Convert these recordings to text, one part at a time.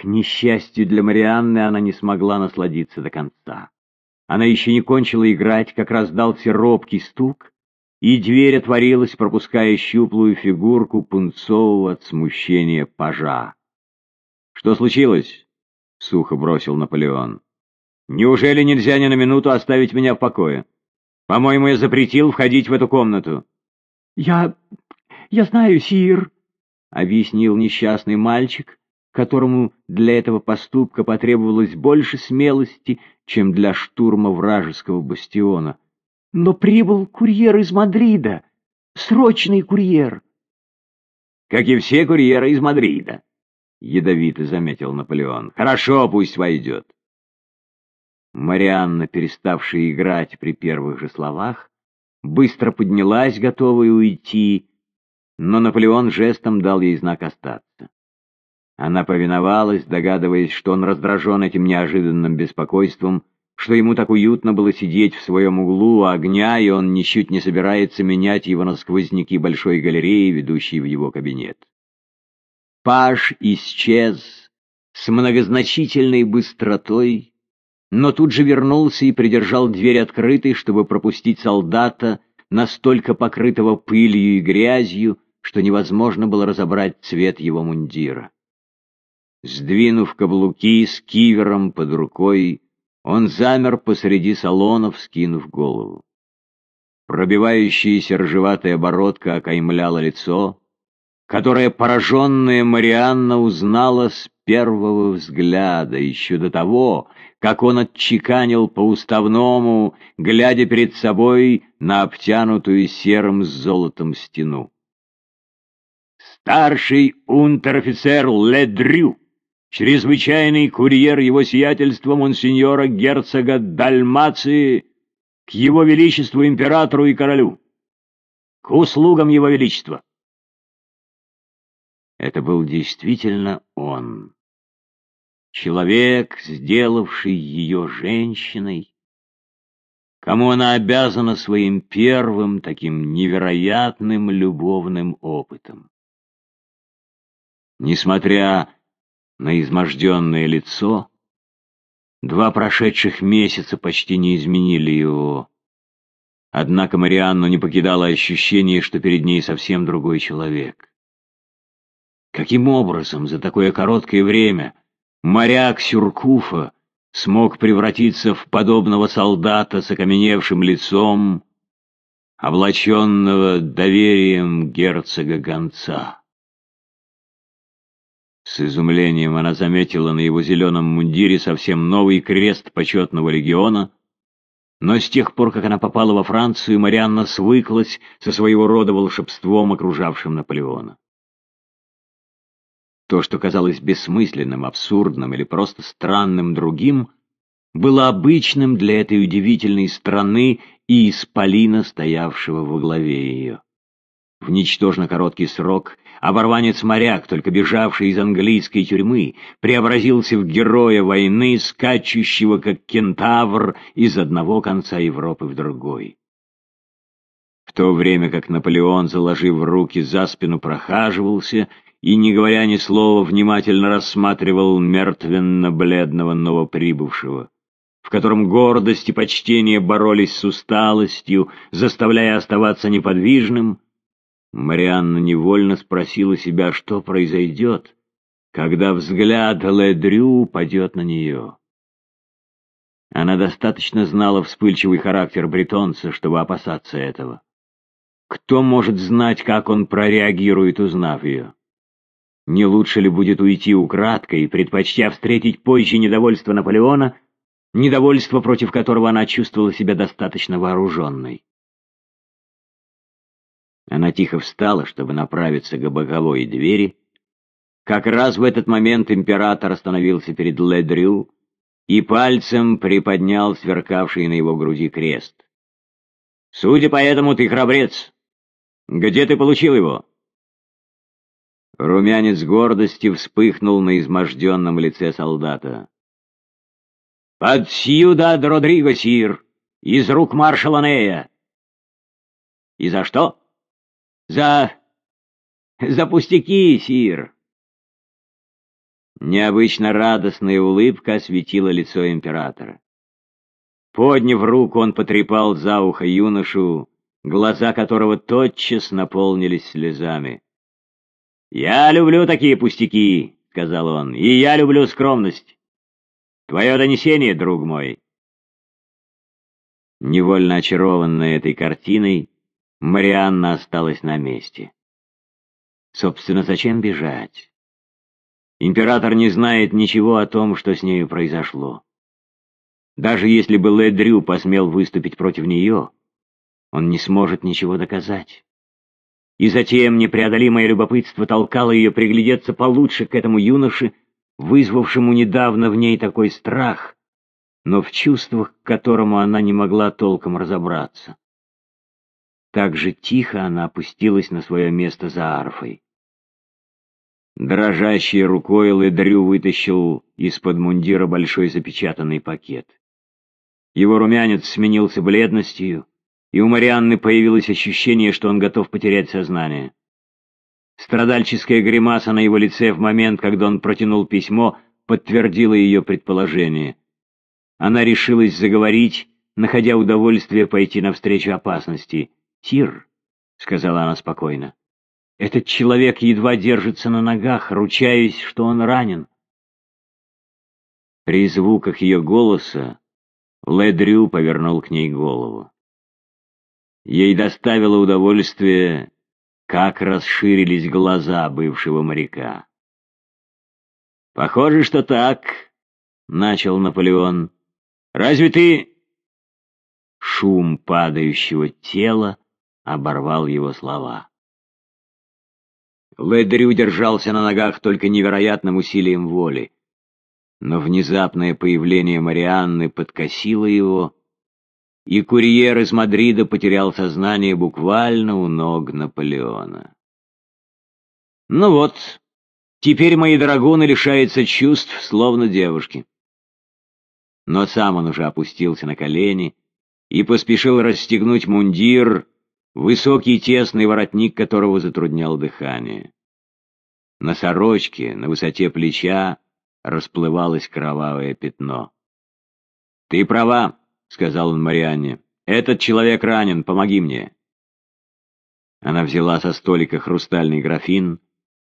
К несчастью для Марианны, она не смогла насладиться до конца. Она еще не кончила играть, как раздался робкий стук, и дверь отворилась, пропуская щуплую фигурку пунцового от смущения пажа. «Что случилось?» — сухо бросил Наполеон. «Неужели нельзя ни на минуту оставить меня в покое? По-моему, я запретил входить в эту комнату». «Я... я знаю, сир», — объяснил несчастный мальчик, которому для этого поступка потребовалось больше смелости, чем для штурма вражеского бастиона. «Но прибыл курьер из Мадрида, срочный курьер». «Как и все курьеры из Мадрида», — ядовито заметил Наполеон. «Хорошо, пусть войдет». Марианна, переставшая играть при первых же словах, быстро поднялась, готовая уйти, но Наполеон жестом дал ей знак остаться. Она повиновалась, догадываясь, что он раздражен этим неожиданным беспокойством, что ему так уютно было сидеть в своем углу у огня, и он ничуть не собирается менять его на сквозняки большой галереи, ведущей в его кабинет. Паш исчез с многозначительной быстротой, но тут же вернулся и придержал дверь открытой, чтобы пропустить солдата, настолько покрытого пылью и грязью, что невозможно было разобрать цвет его мундира. Сдвинув каблуки с кивером под рукой, он замер посреди салона, вскинув голову. Пробивающаяся ржеватая бородка окаймляла лицо, которое пораженная Марианна узнала с первого взгляда, еще до того, как он отчеканил по уставному, глядя перед собой на обтянутую серым с золотом стену. «Старший унтер-офицер Ледрю!» Чрезвычайный курьер его сиятельства монсеньора герцога Дальмации к его величеству императору и королю, к услугам его величества. Это был действительно он, человек, сделавший ее женщиной, кому она обязана своим первым таким невероятным любовным опытом. Несмотря на изможденное лицо. Два прошедших месяца почти не изменили его. Однако Марианну не покидало ощущение, что перед ней совсем другой человек. Каким образом за такое короткое время моряк Сюркуфа смог превратиться в подобного солдата с окаменевшим лицом, облаченного доверием герцога Гонца? С изумлением она заметила на его зеленом мундире совсем новый крест почетного легиона, но с тех пор, как она попала во Францию, Марианна свыклась со своего рода волшебством, окружавшим Наполеона. То, что казалось бессмысленным, абсурдным или просто странным другим, было обычным для этой удивительной страны и исполина, стоявшего во главе ее. В ничтожно короткий срок оборванец-моряк, только бежавший из английской тюрьмы, преобразился в героя войны, скачущего как кентавр из одного конца Европы в другой. В то время как Наполеон, заложив руки за спину, прохаживался и, не говоря ни слова, внимательно рассматривал мертвенно-бледного новоприбывшего, в котором гордость и почтение боролись с усталостью, заставляя оставаться неподвижным, Марианна невольно спросила себя, что произойдет, когда взгляд Ледрю упадет на нее. Она достаточно знала вспыльчивый характер бретонца, чтобы опасаться этого. Кто может знать, как он прореагирует, узнав ее? Не лучше ли будет уйти украдкой, предпочтя встретить позже недовольство Наполеона, недовольство, против которого она чувствовала себя достаточно вооруженной? Она тихо встала, чтобы направиться к боковой двери. Как раз в этот момент император остановился перед Ледрю и пальцем приподнял сверкавший на его груди крест. «Судя по этому, ты храбрец. Где ты получил его?» Румянец гордости вспыхнул на изможденном лице солдата. «Под Сьюдад Родриго, сир, из рук маршала Нея». «И за что?» За... за пустяки, сир. Необычно радостная улыбка осветила лицо императора. Подняв руку, он потрепал за ухо юношу, глаза которого тотчас наполнились слезами. «Я люблю такие пустяки», — сказал он, — «и я люблю скромность. Твое донесение, друг мой». Невольно очарованная этой картиной, Марианна осталась на месте. Собственно, зачем бежать? Император не знает ничего о том, что с нею произошло. Даже если бы Ледрю посмел выступить против нее, он не сможет ничего доказать. И затем непреодолимое любопытство толкало ее приглядеться получше к этому юноше, вызвавшему недавно в ней такой страх, но в чувствах, к которому она не могла толком разобраться. Так же тихо она опустилась на свое место за арфой. Дрожащей рукой Ледрю вытащил из-под мундира большой запечатанный пакет. Его румянец сменился бледностью, и у Марианны появилось ощущение, что он готов потерять сознание. Страдальческая гримаса на его лице в момент, когда он протянул письмо, подтвердила ее предположение. Она решилась заговорить, находя удовольствие пойти навстречу опасности. «Тир», — сказала она спокойно, — «этот человек едва держится на ногах, ручаюсь, что он ранен». При звуках ее голоса Ледрю повернул к ней голову. Ей доставило удовольствие, как расширились глаза бывшего моряка. «Похоже, что так», — начал Наполеон. «Разве ты...» Шум падающего тела оборвал его слова. Ледрю держался на ногах только невероятным усилием воли. Но внезапное появление Марианны подкосило его, и курьер из Мадрида потерял сознание буквально у ног Наполеона. Ну вот, теперь мои драгуны лишаются чувств, словно девушки. Но сам он уже опустился на колени и поспешил расстегнуть мундир, высокий тесный воротник которого затруднял дыхание. На сорочке, на высоте плеча, расплывалось кровавое пятно. «Ты права», — сказал он Марианне. «Этот человек ранен, помоги мне». Она взяла со столика хрустальный графин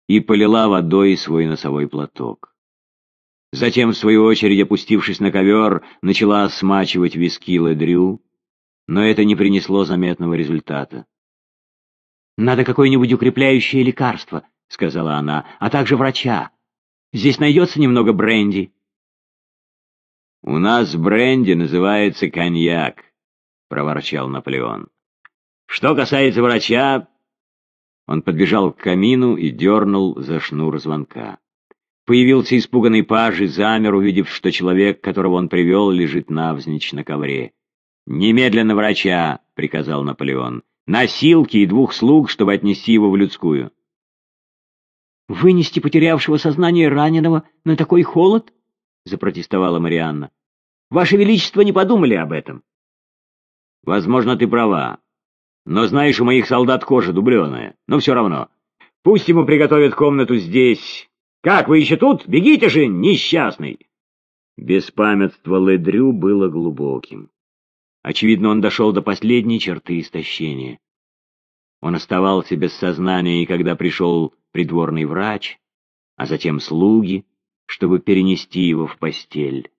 и полила водой свой носовой платок. Затем, в свою очередь, опустившись на ковер, начала смачивать виски Ледрю, но это не принесло заметного результата. «Надо какое-нибудь укрепляющее лекарство», — сказала она, — «а также врача. Здесь найдется немного бренди». «У нас бренди называется коньяк», — проворчал Наполеон. «Что касается врача...» Он подбежал к камину и дернул за шнур звонка. Появился испуганный паж и замер, увидев, что человек, которого он привел, лежит навзничь на ковре. «Немедленно врача!» — приказал Наполеон. «Носилки и двух слуг, чтобы отнести его в людскую». «Вынести потерявшего сознание раненого на такой холод?» — запротестовала Марианна. «Ваше Величество не подумали об этом». «Возможно, ты права. Но знаешь, у моих солдат кожа дубленая. Но все равно. Пусть ему приготовят комнату здесь. Как, вы еще тут? Бегите же, несчастный!» Беспамятство Ледрю было глубоким. Очевидно, он дошел до последней черты истощения. Он оставался без сознания, и когда пришел придворный врач, а затем слуги, чтобы перенести его в постель.